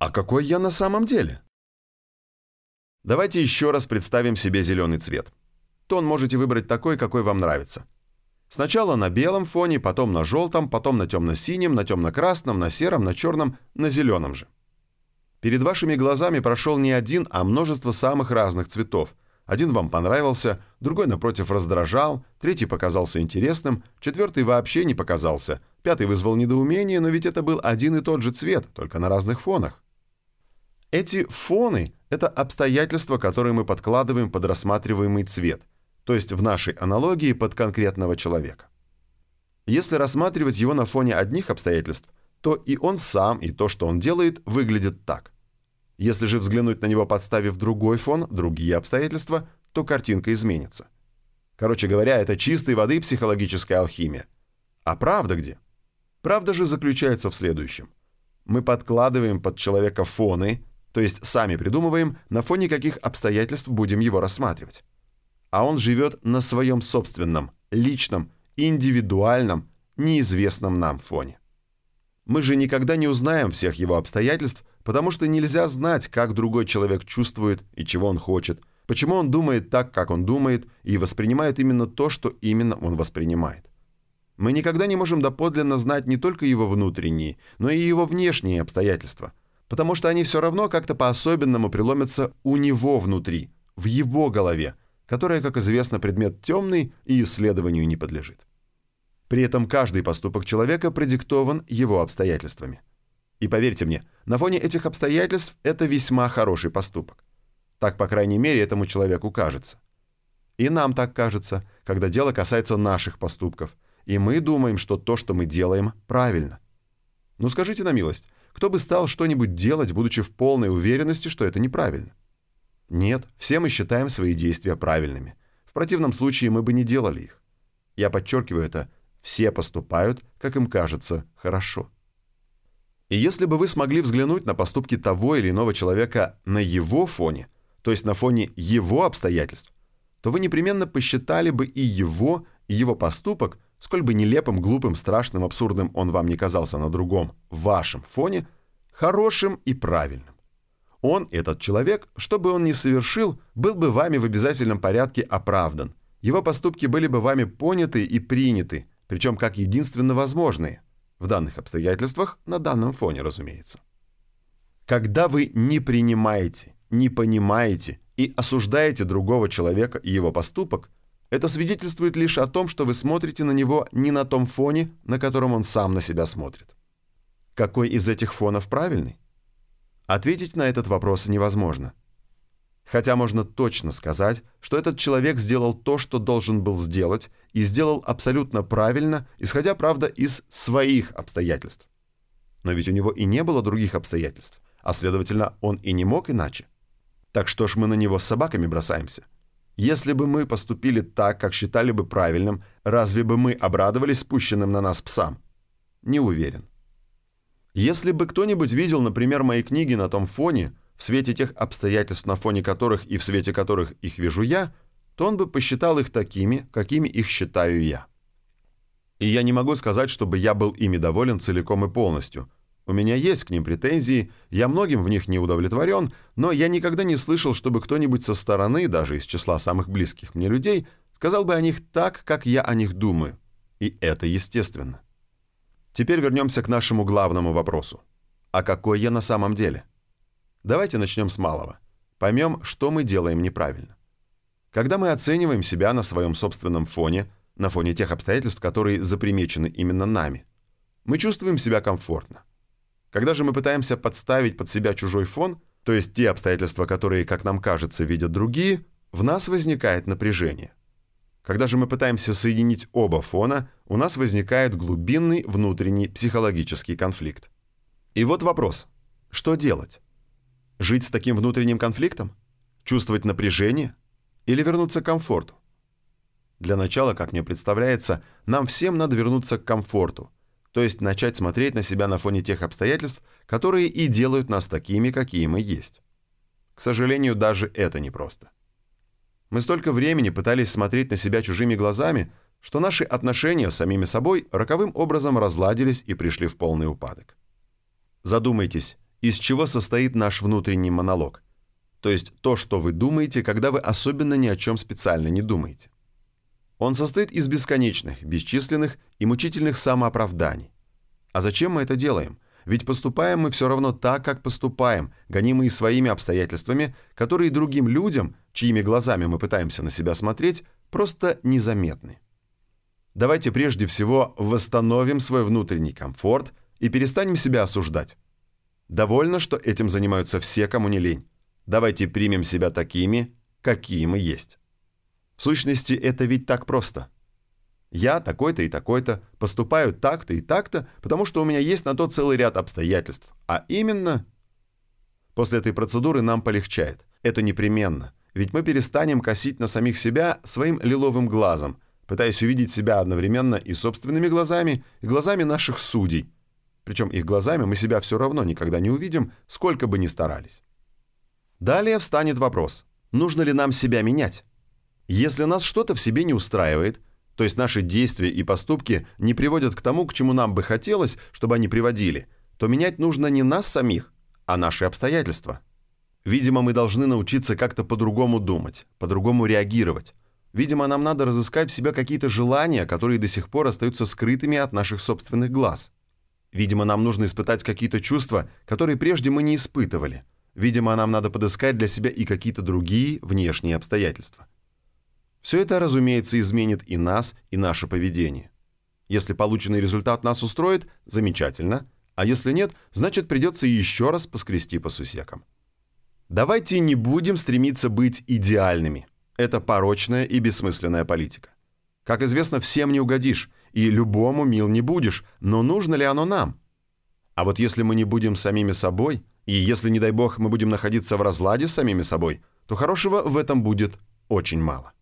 А какой я на самом деле? Давайте еще раз представим себе зеленый цвет. Тон можете выбрать такой, какой вам нравится. Сначала на белом фоне, потом на желтом, потом на темно-синем, на темно-красном, на сером, на черном, на зеленом же. Перед вашими глазами прошел не один, а множество самых разных цветов. Один вам понравился, другой, напротив, раздражал, третий показался интересным, четвертый вообще не показался, пятый вызвал недоумение, но ведь это был один и тот же цвет, только на разных фонах. Эти фоны – это обстоятельства, которые мы подкладываем под рассматриваемый цвет – то есть в нашей аналогии под конкретного человека. Если рассматривать его на фоне одних обстоятельств, то и он сам, и то, что он делает, выглядит так. Если же взглянуть на него, подставив другой фон, другие обстоятельства, то картинка изменится. Короче говоря, это чистой воды психологическая алхимия. А правда где? Правда же заключается в следующем. Мы подкладываем под человека фоны, то есть сами придумываем, на фоне каких обстоятельств будем его рассматривать а он живет на своем собственном, личном, индивидуальном, неизвестном нам фоне. Мы же никогда не узнаем всех его обстоятельств, потому что нельзя знать, как другой человек чувствует и чего он хочет, почему он думает так, как он думает, и воспринимает именно то, что именно он воспринимает. Мы никогда не можем доподлинно знать не только его внутренние, но и его внешние обстоятельства, потому что они все равно как-то по-особенному преломятся у него внутри, в его голове, которая, как известно, предмет темный и исследованию не подлежит. При этом каждый поступок человека продиктован его обстоятельствами. И поверьте мне, на фоне этих обстоятельств это весьма хороший поступок. Так, по крайней мере, этому человеку кажется. И нам так кажется, когда дело касается наших поступков, и мы думаем, что то, что мы делаем, правильно. Ну скажите на милость, кто бы стал что-нибудь делать, будучи в полной уверенности, что это неправильно? Нет, все мы считаем свои действия правильными. В противном случае мы бы не делали их. Я подчеркиваю это, все поступают, как им кажется, хорошо. И если бы вы смогли взглянуть на поступки того или иного человека на его фоне, то есть на фоне его обстоятельств, то вы непременно посчитали бы и его, и его поступок, сколь бы нелепым, глупым, страшным, абсурдным он вам не казался на другом, вашем фоне, хорошим и правильным. Он, этот человек, что бы он ни совершил, был бы вами в обязательном порядке оправдан. Его поступки были бы вами поняты и приняты, причем как единственно возможные. В данных обстоятельствах, на данном фоне, разумеется. Когда вы не принимаете, не понимаете и осуждаете другого человека и его поступок, это свидетельствует лишь о том, что вы смотрите на него не на том фоне, на котором он сам на себя смотрит. Какой из этих фонов правильный? Ответить на этот вопрос невозможно. Хотя можно точно сказать, что этот человек сделал то, что должен был сделать, и сделал абсолютно правильно, исходя, правда, из своих обстоятельств. Но ведь у него и не было других обстоятельств, а следовательно, он и не мог иначе. Так что ж мы на него с собаками бросаемся? Если бы мы поступили так, как считали бы правильным, разве бы мы обрадовались спущенным на нас псам? Не уверен. Если бы кто-нибудь видел, например, мои книги на том фоне, в свете тех обстоятельств, на фоне которых и в свете которых их вижу я, то он бы посчитал их такими, какими их считаю я. И я не могу сказать, чтобы я был ими доволен целиком и полностью. У меня есть к ним претензии, я многим в них не удовлетворен, но я никогда не слышал, чтобы кто-нибудь со стороны, даже из числа самых близких мне людей, сказал бы о них так, как я о них думаю. И это естественно. Теперь вернемся к нашему главному вопросу. А какой я на самом деле? Давайте начнем с малого. Поймем, что мы делаем неправильно. Когда мы оцениваем себя на своем собственном фоне, на фоне тех обстоятельств, которые запримечены именно нами, мы чувствуем себя комфортно. Когда же мы пытаемся подставить под себя чужой фон, то есть те обстоятельства, которые, как нам кажется, видят другие, в нас возникает напряжение. Когда же мы пытаемся соединить оба фона, у нас возникает глубинный внутренний психологический конфликт. И вот вопрос. Что делать? Жить с таким внутренним конфликтом? Чувствовать напряжение? Или вернуться к комфорту? Для начала, как мне представляется, нам всем надо вернуться к комфорту, то есть начать смотреть на себя на фоне тех обстоятельств, которые и делают нас такими, какие мы есть. К сожалению, даже это непросто. Мы столько времени пытались смотреть на себя чужими глазами, что наши отношения с самими собой роковым образом разладились и пришли в полный упадок. Задумайтесь, из чего состоит наш внутренний монолог. То есть то, что вы думаете, когда вы особенно ни о чем специально не думаете. Он состоит из бесконечных, бесчисленных и мучительных самооправданий. А зачем мы это делаем? Ведь поступаем мы все равно так, как поступаем, гонимые своими обстоятельствами, которые другим людям, чьими глазами мы пытаемся на себя смотреть, просто незаметны. Давайте прежде всего восстановим свой внутренний комфорт и перестанем себя осуждать. Довольно, что этим занимаются все, кому не лень. Давайте примем себя такими, какие мы есть. В сущности, это ведь так просто. Я такой-то и такой-то, поступаю так-то и так-то, потому что у меня есть на то целый ряд обстоятельств. А именно... После этой процедуры нам полегчает. Это непременно. Ведь мы перестанем косить на самих себя своим лиловым глазом, пытаясь увидеть себя одновременно и собственными глазами, и глазами наших судей. Причем их глазами мы себя все равно никогда не увидим, сколько бы ни старались. Далее встанет вопрос, нужно ли нам себя менять? Если нас что-то в себе не устраивает, то есть наши действия и поступки не приводят к тому, к чему нам бы хотелось, чтобы они приводили, то менять нужно не нас самих, а наши обстоятельства. Видимо, мы должны научиться как-то по-другому думать, по-другому реагировать. Видимо, нам надо разыскать в себе какие-то желания, которые до сих пор остаются скрытыми от наших собственных глаз. Видимо, нам нужно испытать какие-то чувства, которые прежде мы не испытывали. Видимо, нам надо подыскать для себя и какие-то другие внешние обстоятельства. Все это, разумеется, изменит и нас, и наше поведение. Если полученный результат нас устроит, замечательно, а если нет, значит придется еще раз поскрести по сусекам. Давайте не будем стремиться быть идеальными. Это порочная и бессмысленная политика. Как известно, всем не угодишь, и любому мил не будешь, но нужно ли оно нам? А вот если мы не будем самими собой, и если, не дай бог, мы будем находиться в разладе с самими собой, то хорошего в этом будет очень мало.